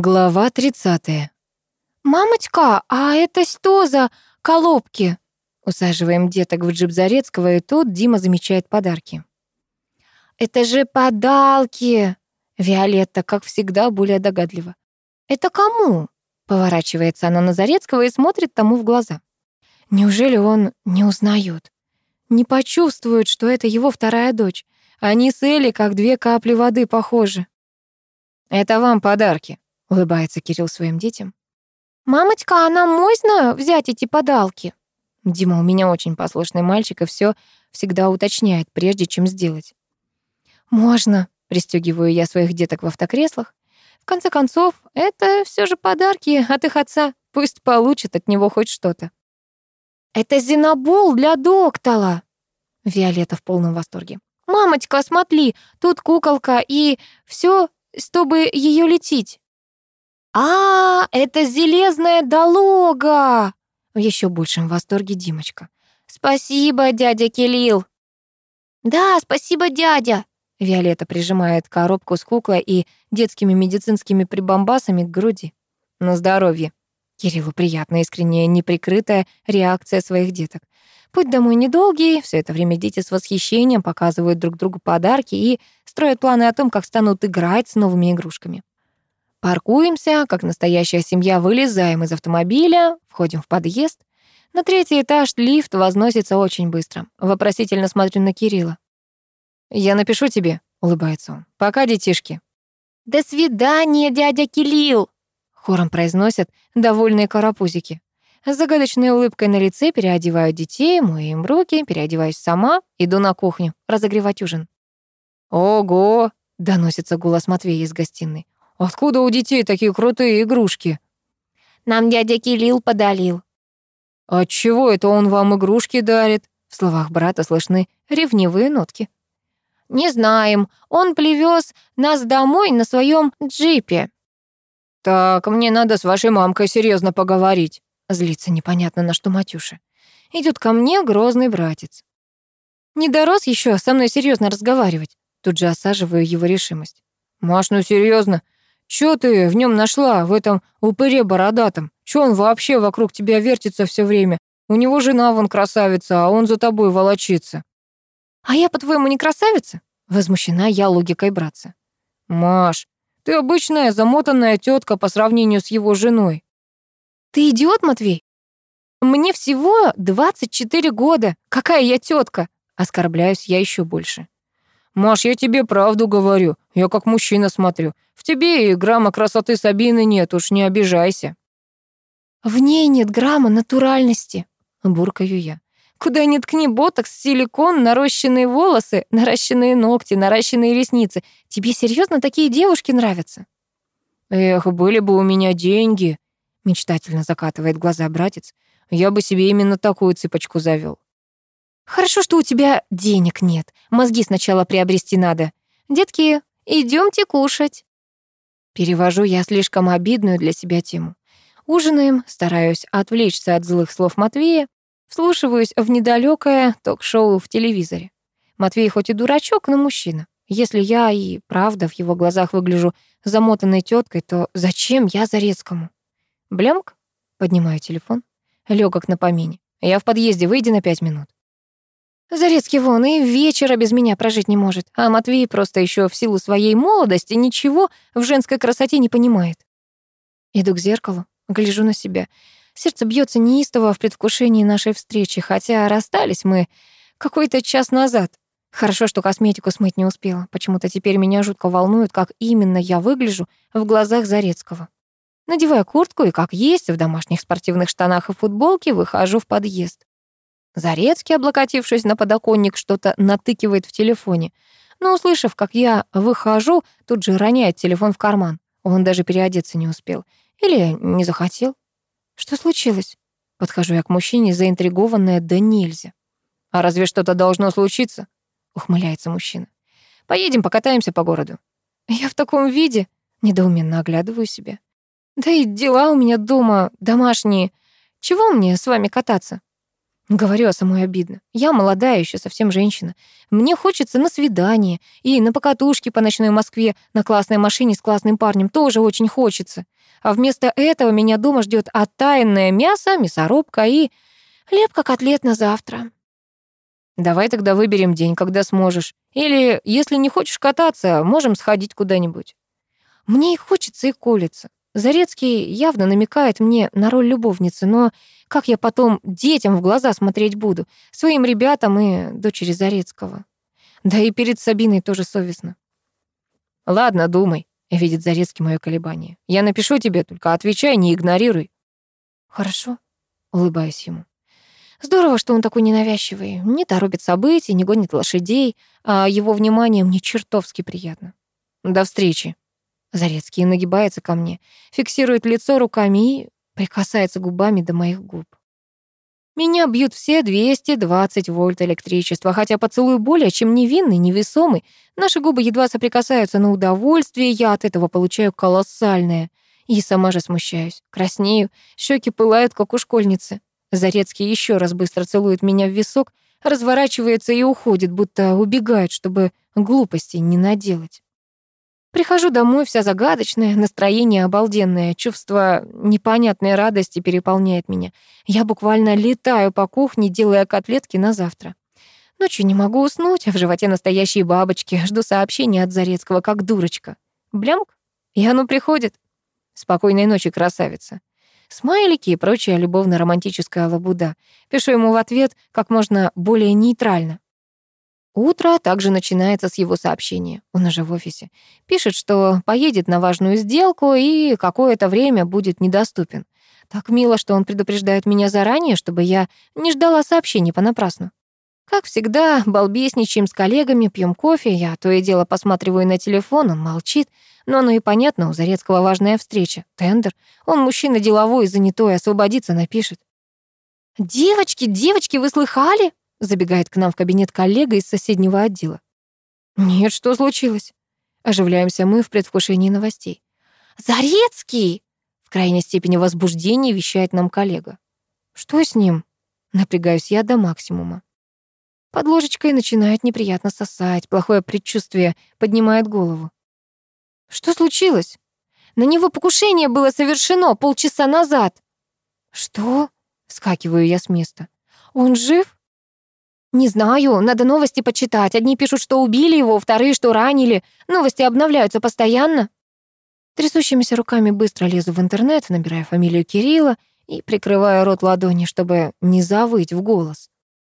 Глава 30. «Мамочка, а это что за колобки?» Усаживаем деток в джип Зарецкого, и тут Дима замечает подарки. «Это же подалки!» Виолетта, как всегда, более догадлива. «Это кому?» Поворачивается она на Зарецкого и смотрит тому в глаза. Неужели он не узнает? Не почувствует, что это его вторая дочь? Они с Элли как две капли воды похожи. «Это вам подарки», — улыбается Кирилл своим детям. «Мамочка, а нам можно взять эти подалки?» Дима у меня очень послушный мальчик и все всегда уточняет, прежде чем сделать. «Можно», — пристегиваю я своих деток в автокреслах. «В конце концов, это все же подарки от их отца. Пусть получат от него хоть что-то». «Это зинобол для доктора!» Виолетта в полном восторге. «Мамочка, смотри, тут куколка и все, чтобы ее лететь». «А, это железная дорога!» В еще большем восторге Димочка. «Спасибо, дядя Кирилл!» «Да, спасибо, дядя!» Виолетта прижимает коробку с куклой и детскими медицинскими прибамбасами к груди. «На здоровье!» Кириллу приятная, искренняя, неприкрытая реакция своих деток. Путь домой недолгий, все это время дети с восхищением показывают друг другу подарки и строят планы о том, как станут играть с новыми игрушками. Паркуемся, как настоящая семья, вылезаем из автомобиля, входим в подъезд. На третий этаж лифт возносится очень быстро. Вопросительно смотрю на Кирилла. «Я напишу тебе», — улыбается он. «Пока, детишки». «До свидания, дядя Кирилл!» Хором произносят довольные карапузики. С загадочной улыбкой на лице переодеваю детей, мою им руки, переодеваюсь сама, иду на кухню разогревать ужин. «Ого!» — доносится голос Матвея из гостиной. «Откуда у детей такие крутые игрушки?» «Нам дядя Кирилл подалил». «Отчего это он вам игрушки дарит?» В словах брата слышны ревнивые нотки. «Не знаем. Он привез нас домой на своем джипе». «Так, мне надо с вашей мамкой серьезно поговорить». Злится непонятно на что Матюша. Идет ко мне грозный братец. Не дорос еще со мной серьезно разговаривать. Тут же осаживаю его решимость. Маш, ну серьезно, что ты в нем нашла, в этом упыре бородатом? Чё он вообще вокруг тебя вертится все время? У него жена вон красавица, а он за тобой волочится. А я, по-твоему, не красавица? Возмущена я логикой братца. Маш, ты обычная замотанная тетка по сравнению с его женой. Ты идиот, Матвей? Мне всего 24 года. Какая я тетка? Оскорбляюсь я еще больше. Маш, я тебе правду говорю. Я как мужчина смотрю. В тебе и грамма красоты Сабины нет, уж не обижайся. В ней нет грамма натуральности, буркаю я. Куда ни ткни, ботокс, силикон, нарощенные волосы, наращенные ногти, наращенные ресницы. Тебе серьезно такие девушки нравятся? Эх, были бы у меня деньги, мечтательно закатывает глаза братец. Я бы себе именно такую цыпочку завел. Хорошо, что у тебя денег нет. Мозги сначала приобрести надо. Детки, идемте кушать. Перевожу я слишком обидную для себя тему. Ужинаем, стараюсь отвлечься от злых слов Матвея, Вслушиваюсь в недалекое ток-шоу в телевизоре. Матвей хоть и дурачок, но мужчина. Если я и правда в его глазах выгляжу замотанной теткой, то зачем я Зарецкому? Блямк, поднимаю телефон, легок на помине. Я в подъезде, выйди на пять минут. Зарецкий вон и вечера без меня прожить не может, а Матвей просто еще в силу своей молодости ничего в женской красоте не понимает. Иду к зеркалу, гляжу на себя. Сердце бьется неистово в предвкушении нашей встречи, хотя расстались мы какой-то час назад. Хорошо, что косметику смыть не успела. Почему-то теперь меня жутко волнует, как именно я выгляжу в глазах Зарецкого. Надеваю куртку и, как есть, в домашних спортивных штанах и футболке выхожу в подъезд. Зарецкий, облокотившись на подоконник, что-то натыкивает в телефоне. Но, услышав, как я выхожу, тут же роняет телефон в карман. Он даже переодеться не успел. Или не захотел. Что случилось? Подхожу я к мужчине, заинтригованная да нельзя. А разве что-то должно случиться? Ухмыляется мужчина. Поедем покатаемся по городу. Я в таком виде? Недоуменно оглядываю себя. Да и дела у меня дома домашние. Чего мне с вами кататься? Говорю, а самой обидно. Я молодая еще, совсем женщина. Мне хочется на свидание и на покатушке по ночной Москве на классной машине с классным парнем тоже очень хочется. А вместо этого меня дома ждет оттаянное мясо, мясорубка и лепка котлет на завтра. Давай тогда выберем день, когда сможешь. Или, если не хочешь кататься, можем сходить куда-нибудь. Мне и хочется, и колется. Зарецкий явно намекает мне на роль любовницы, но как я потом детям в глаза смотреть буду, своим ребятам и дочери Зарецкого? Да и перед Сабиной тоже совестно. Ладно, думай, видит Зарецкий мое колебание. Я напишу тебе, только отвечай, не игнорируй. Хорошо, улыбаюсь ему. Здорово, что он такой ненавязчивый, не торопит событий, не гонит лошадей, а его внимание мне чертовски приятно. До встречи. Зарецкий нагибается ко мне, фиксирует лицо руками и прикасается губами до моих губ. Меня бьют все 220 вольт электричества, хотя поцелуй более чем невинный, невесомый. Наши губы едва соприкасаются на удовольствие, я от этого получаю колоссальное. И сама же смущаюсь, краснею, щеки пылают, как у школьницы. Зарецкий еще раз быстро целует меня в висок, разворачивается и уходит, будто убегает, чтобы глупостей не наделать. Прихожу домой вся загадочная, настроение обалденное, чувство непонятной радости переполняет меня. Я буквально летаю по кухне, делая котлетки на завтра. Ночью не могу уснуть, а в животе настоящие бабочки. Жду сообщения от Зарецкого, как дурочка. Блямк, и оно приходит. Спокойной ночи, красавица. Смайлики и прочая любовно-романтическая лабуда. Пишу ему в ответ как можно более нейтрально. Утро также начинается с его сообщения. Он уже в офисе. Пишет, что поедет на важную сделку и какое-то время будет недоступен. Так мило, что он предупреждает меня заранее, чтобы я не ждала сообщений понапрасну. Как всегда, балбесничаем с коллегами, пьем кофе, я то и дело посматриваю на телефон, он молчит. Но оно и понятно, у Зарецкого важная встреча, тендер. Он мужчина деловой, занятой, освободиться напишет. «Девочки, девочки, вы слыхали?» Забегает к нам в кабинет коллега из соседнего отдела. «Нет, что случилось?» Оживляемся мы в предвкушении новостей. «Зарецкий!» В крайней степени возбуждения вещает нам коллега. «Что с ним?» Напрягаюсь я до максимума. Под ложечкой начинает неприятно сосать, плохое предчувствие поднимает голову. «Что случилось?» «На него покушение было совершено полчаса назад». «Что?» — вскакиваю я с места. «Он жив?» «Не знаю, надо новости почитать. Одни пишут, что убили его, вторые, что ранили. Новости обновляются постоянно». Трясущимися руками быстро лезу в интернет, набирая фамилию Кирилла и прикрываю рот ладони, чтобы не завыть в голос.